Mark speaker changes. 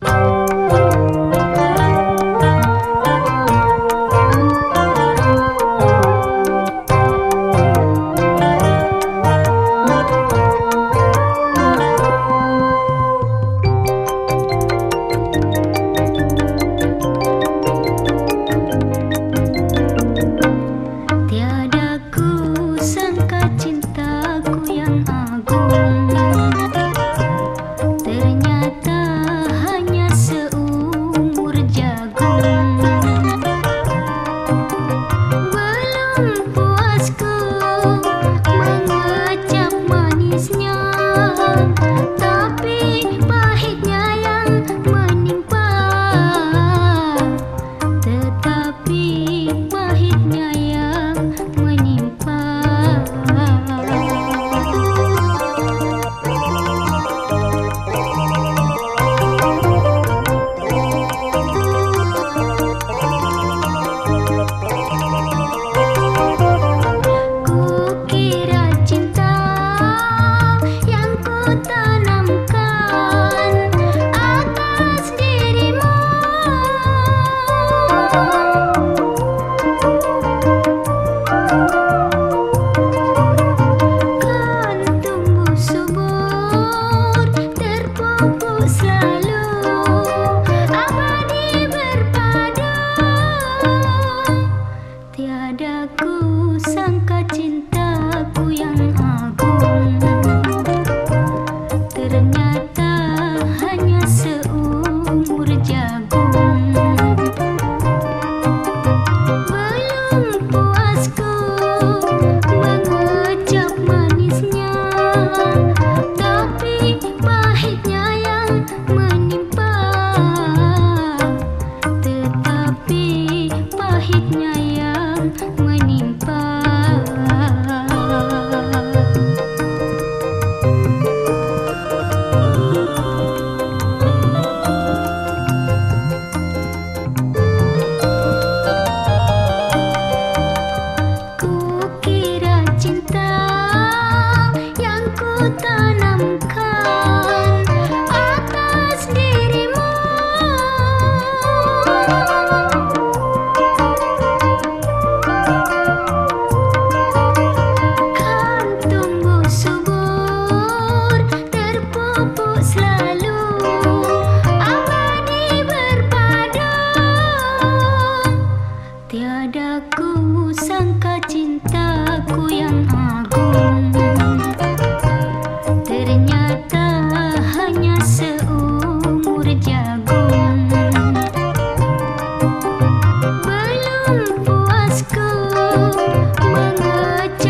Speaker 1: Bye. Aku sangka cintaku yang agung. Ternyata mưa